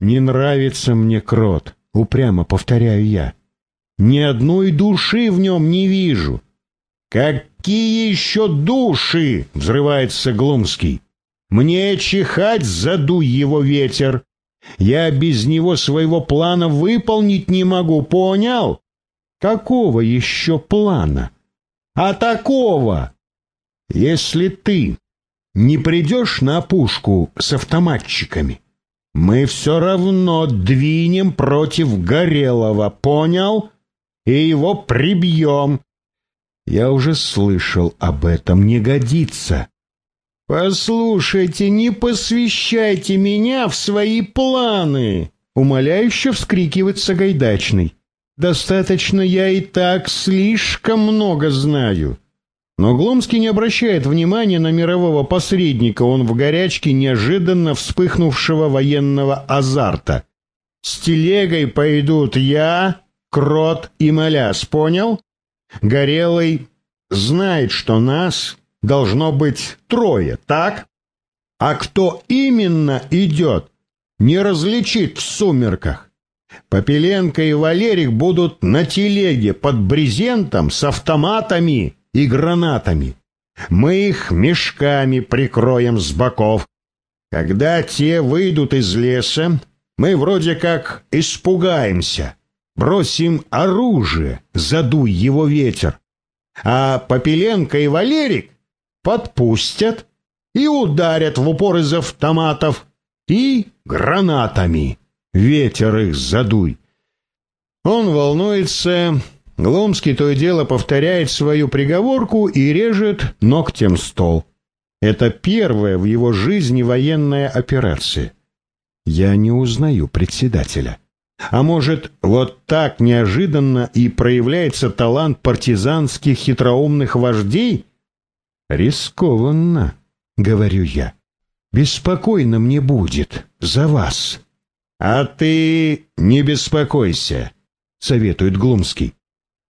Не нравится мне крот, упрямо повторяю я. Ни одной души в нем не вижу. Какие еще души? Взрывается Глумский. Мне чихать, задуй его ветер. Я без него своего плана выполнить не могу, понял? Какого еще плана? А такого! Если ты не придешь на опушку с автоматчиками, мы все равно двинем против Горелого, понял? И его прибьем. Я уже слышал об этом, не годится. «Послушайте, не посвящайте меня в свои планы!» Умоляюще вскрикивает Сагайдачный. «Достаточно я и так слишком много знаю». Но Гломский не обращает внимания на мирового посредника, он в горячке неожиданно вспыхнувшего военного азарта. «С телегой пойдут я, Крот и Маляс, понял? Горелый знает, что нас должно быть трое, так? А кто именно идет, не различит в сумерках. Попеленко и Валерик будут на телеге под брезентом с автоматами и гранатами. Мы их мешками прикроем с боков. Когда те выйдут из леса, мы вроде как испугаемся. Бросим оружие, задуй его ветер. А Попеленко и Валерик подпустят и ударят в упор из автоматов и гранатами. Ветер их задуй. Он волнуется, Гломский то и дело повторяет свою приговорку и режет ногтем стол. Это первая в его жизни военная операция. Я не узнаю председателя. А может, вот так неожиданно и проявляется талант партизанских хитроумных вождей? «Рискованно», — говорю я. «Беспокойно мне будет за вас». «А ты не беспокойся», — советует Глумский.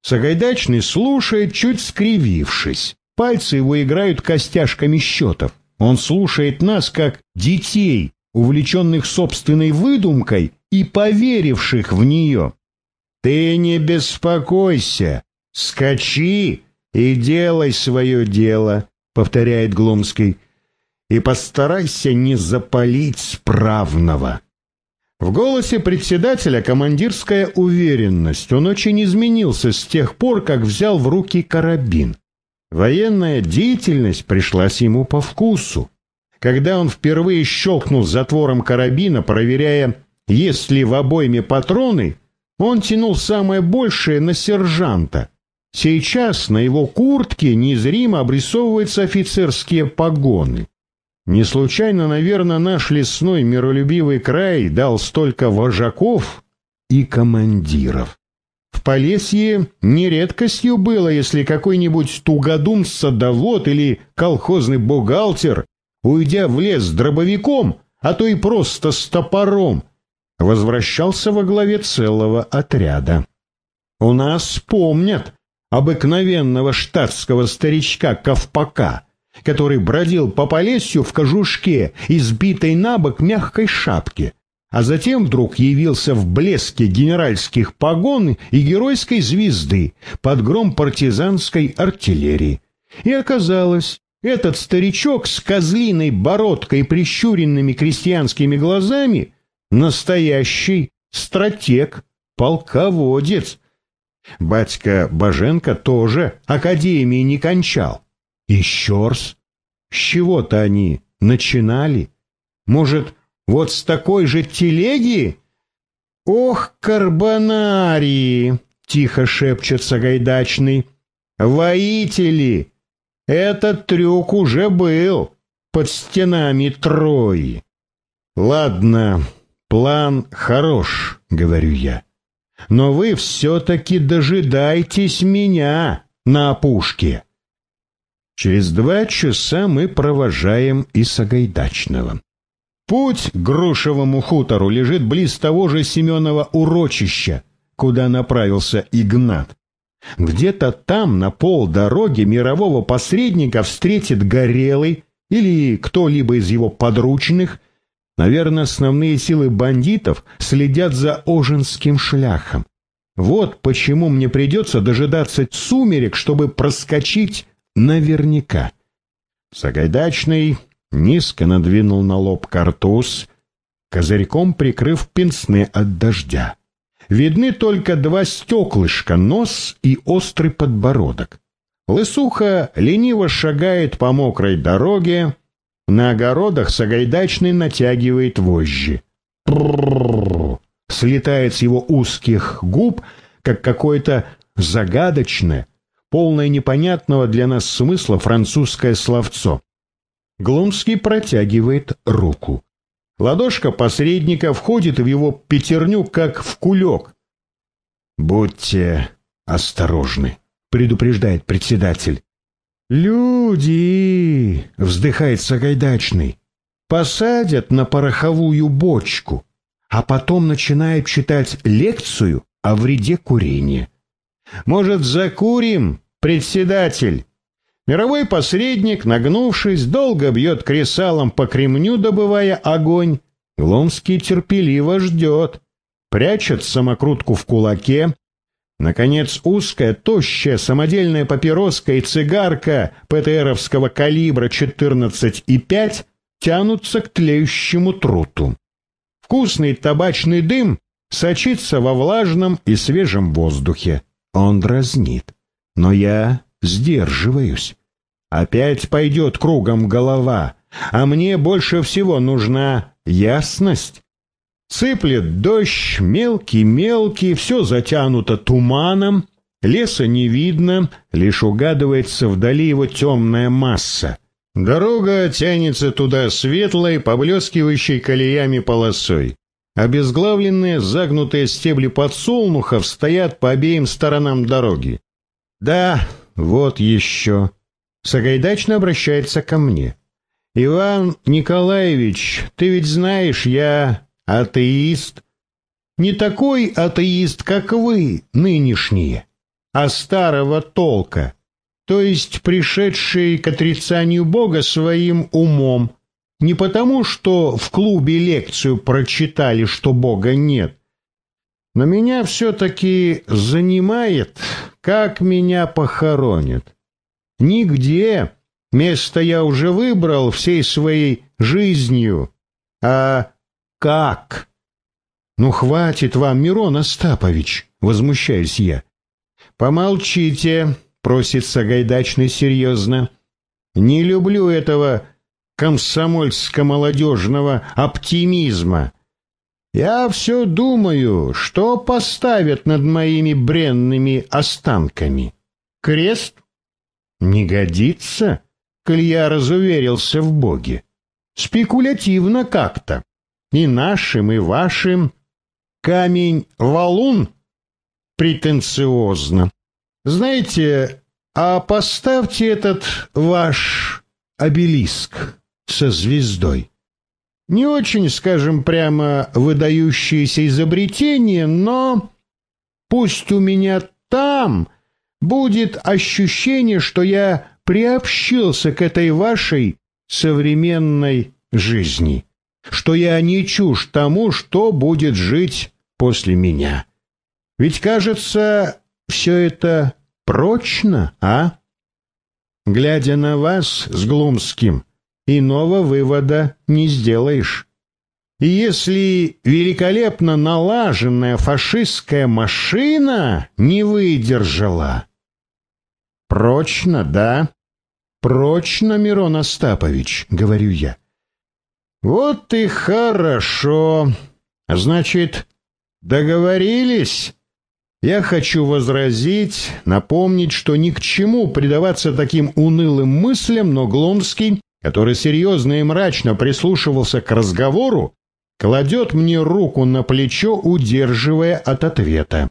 Сагайдачный слушает, чуть скривившись. Пальцы его играют костяшками счетов. Он слушает нас, как детей, увлеченных собственной выдумкой и поверивших в нее. «Ты не беспокойся, скачи и делай свое дело», — повторяет Глумский, — «и постарайся не запалить справного». В голосе председателя командирская уверенность. Он очень изменился с тех пор, как взял в руки карабин. Военная деятельность пришлась ему по вкусу. Когда он впервые щелкнул затвором карабина, проверяя, есть ли в обойме патроны, он тянул самое большее на сержанта. Сейчас на его куртке незримо обрисовываются офицерские погоны. Не случайно, наверное, наш лесной миролюбивый край дал столько вожаков и командиров. В Полесье не редкостью было, если какой-нибудь тугодум-садовод или колхозный бухгалтер, уйдя в лес с дробовиком, а то и просто с топором, возвращался во главе целого отряда. У нас помнят обыкновенного штатского старичка Ковпака, который бродил по Полесью в кожушке, избитой на бок мягкой шапке, а затем вдруг явился в блеске генеральских погон и геройской звезды под гром партизанской артиллерии. И оказалось, этот старичок с козлиной бородкой и прищуренными крестьянскими глазами — настоящий стратег, полководец. Батька Боженко тоже академии не кончал. Еще раз. С чего-то они начинали. Может, вот с такой же телеги? Ох, карбонарии! Тихо шепчет Сагайдачный. Воители! Этот трюк уже был под стенами Трои. Ладно, план хорош, говорю я. Но вы все-таки дожидайтесь меня на опушке. Через два часа мы провожаем и Сагайдачного. Путь к Грушевому хутору лежит близ того же Семенова урочища, куда направился Игнат. Где-то там, на полдороги, мирового посредника встретит Горелый или кто-либо из его подручных. Наверное, основные силы бандитов следят за Ожинским шляхом. Вот почему мне придется дожидаться сумерек, чтобы проскочить наверняка. Сагайдачный низко надвинул на лоб картуз, козырьком прикрыв пенсны от дождя. Видны только два стеклышка, нос и острый подбородок. Лысуха лениво шагает по мокрой дороге, на огородах Сагайдачный натягивает вожжи. Прррррр слетает с его узких губ, как какое-то загадочное, полное непонятного для нас смысла французское словцо. Глумский протягивает руку. Ладошка посредника входит в его пятерню, как в кулек. «Будьте осторожны», — предупреждает председатель. «Люди!» — вздыхает Сагайдачный. «Посадят на пороховую бочку, а потом начинают читать лекцию о вреде курения. Может, закурим, председатель?» Мировой посредник, нагнувшись, долго бьет кресалом по кремню, добывая огонь. Гломский терпеливо ждет. Прячет самокрутку в кулаке. Наконец, узкая, тощая, самодельная папироска и цигарка ПТРовского калибра 14,5 тянутся к тлеющему труту. Вкусный табачный дым сочится во влажном и свежем воздухе. Он дразнит. Но я сдерживаюсь. Опять пойдет кругом голова, а мне больше всего нужна ясность. Сыплет дождь, мелкий-мелкий, все затянуто туманом, леса не видно, лишь угадывается вдали его темная масса. Дорога тянется туда светлой, поблескивающей колеями полосой. Обезглавленные, загнутые стебли подсолнухов стоят по обеим сторонам дороги. Да, вот еще. Сагайдачно обращается ко мне. «Иван Николаевич, ты ведь знаешь, я атеист. Не такой атеист, как вы, нынешние, а старого толка, то есть пришедший к отрицанию Бога своим умом, не потому, что в клубе лекцию прочитали, что Бога нет, но меня все-таки занимает, как меня похоронят». Нигде. Место я уже выбрал всей своей жизнью. А как? Ну, хватит вам, Мирон Остапович, возмущаюсь я. Помолчите, просит Сагайдачный серьезно. Не люблю этого комсомольско-молодежного оптимизма. Я все думаю, что поставят над моими бренными останками. Крест не годится, коль я разуверился в Боге. Спекулятивно как-то. И нашим, и вашим. Камень-валун претенциозно. Знаете, а поставьте этот ваш обелиск со звездой. Не очень, скажем прямо, выдающееся изобретение, но пусть у меня там будет ощущение, что я приобщился к этой вашей современной жизни, что я не чушь тому, что будет жить после меня. Ведь, кажется, все это прочно, а? Глядя на вас с Глумским, иного вывода не сделаешь. И если великолепно налаженная фашистская машина не выдержала, Прочно, да? Прочно, Мирон Остапович, говорю я. Вот и хорошо. Значит, договорились? Я хочу возразить, напомнить, что ни к чему предаваться таким унылым мыслям, но Гломский, который серьезно и мрачно прислушивался к разговору, кладет мне руку на плечо, удерживая от ответа.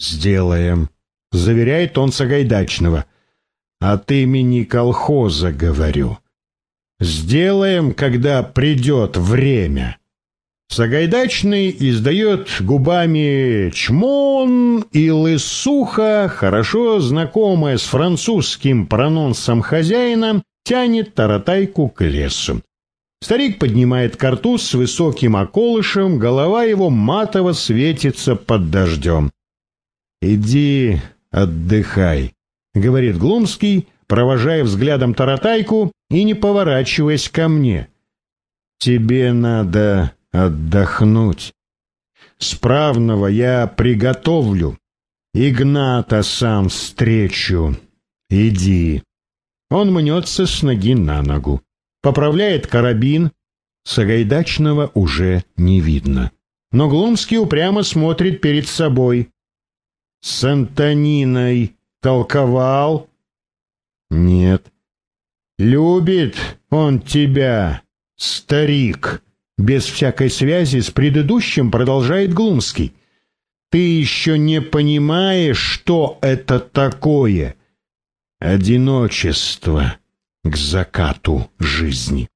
«Сделаем», — заверяет он Сагайдачного. «От имени колхоза говорю. Сделаем, когда придет время». Сагайдачный издает губами чмон, и лысуха, хорошо знакомая с французским прононсом хозяина, тянет таратайку к лесу. Старик поднимает картуз с высоким околышем, голова его матово светится под дождем. «Иди отдыхай», — говорит Глумский, провожая взглядом таратайку и не поворачиваясь ко мне. «Тебе надо отдохнуть. Справного я приготовлю. Игната сам встречу. Иди». Он мнется с ноги на ногу поправляет карабин. Сагайдачного уже не видно. Но Глумский упрямо смотрит перед собой. С Антониной толковал? Нет. Любит он тебя, старик. Без всякой связи с предыдущим продолжает Глумский. Ты еще не понимаешь, что это такое. Одиночество к закату жизни.